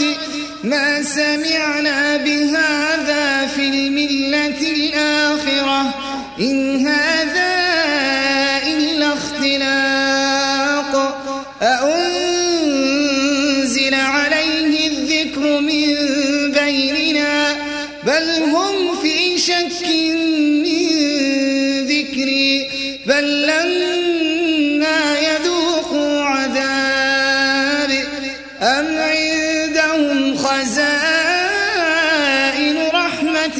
يراد ما سمعنا بهذا في الملة الآخرة. إن هذا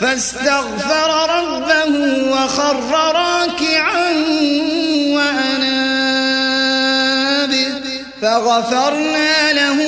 فاستغفر ربه وخر راكعا وأناب فغفرنا له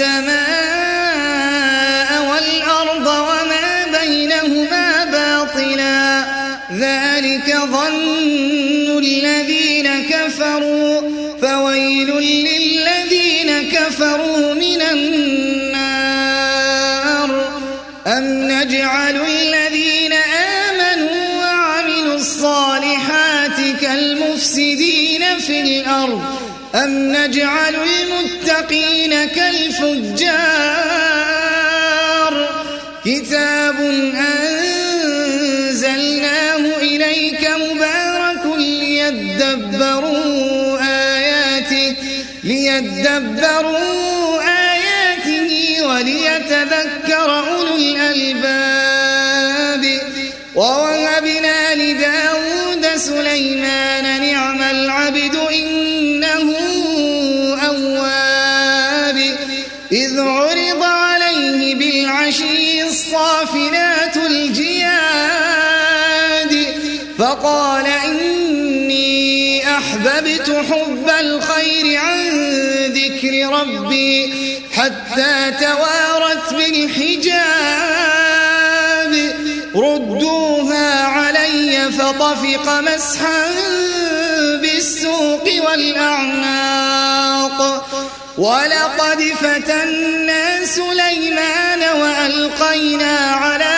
السماء والأرض وما بينهما باطلا. ذلك ظن كالفجار كتاب أنزلناه إليك مبارك ليدبروا آياته ليدبروا إني أحببت حب الخير عن ذكر ربي حتى توارت بالحجاب. ردوها علي فطفق مسحا بالسوق والأعناق. ولقد فتنا سليمان وألقينا على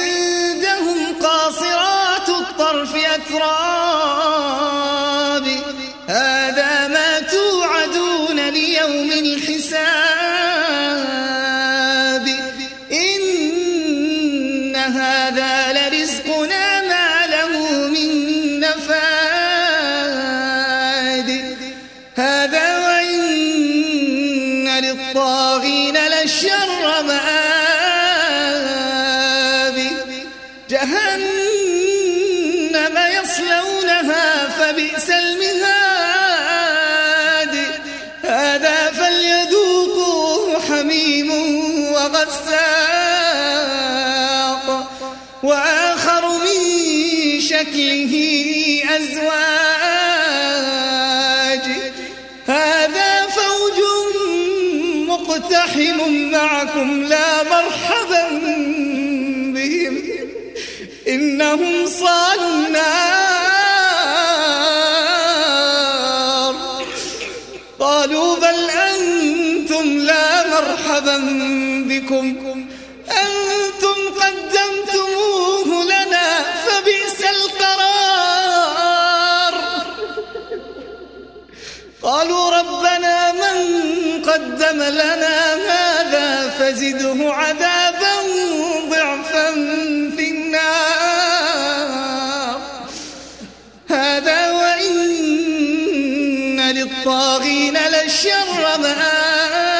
جهنم يصلونها فبئس المهاد. هذا فليذوقوه حميم وغساق. وآخر من شكله أزواج. هذا فوج مقتحم معكم لا إنهم صالوا النار. قالوا بل أنتم لا مرحبا بكم. أنتم قدمتموه لنا فبئس القرار. قالوا ربنا من قدم لنا للطاغين لشر مآب.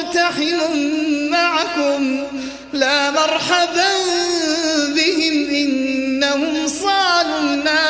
مقتحم معكم لا مرحبا بهم إنهم صالوا النار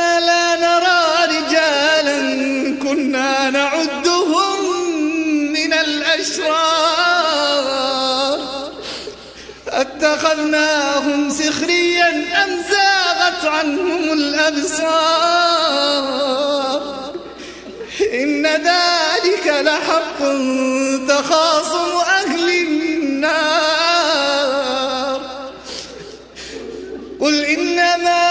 أتخذناهم سخريا أم زاغت عنهم الأبصار؟ إن ذلك لحق تخاصم أهل النار. قل إنما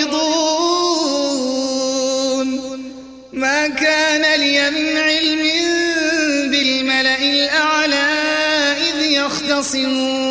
كان لي من علم بالملأ الأعلى إذ يختصمون.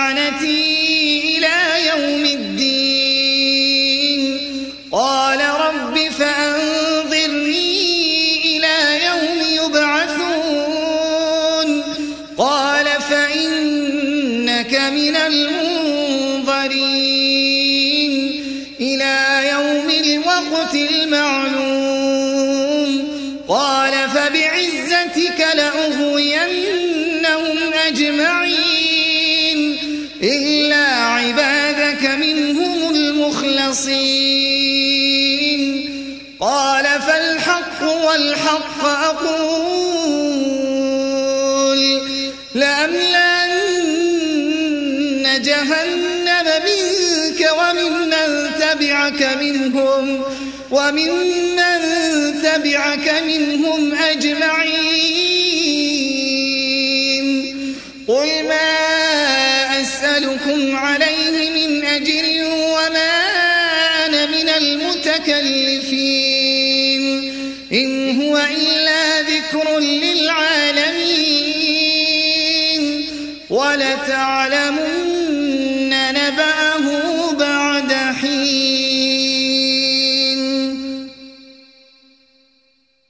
المنظرين إلى يوم الوقت المعلوم قال فبعزتك لأغوينهم وممن تبعك منهم أجمعين.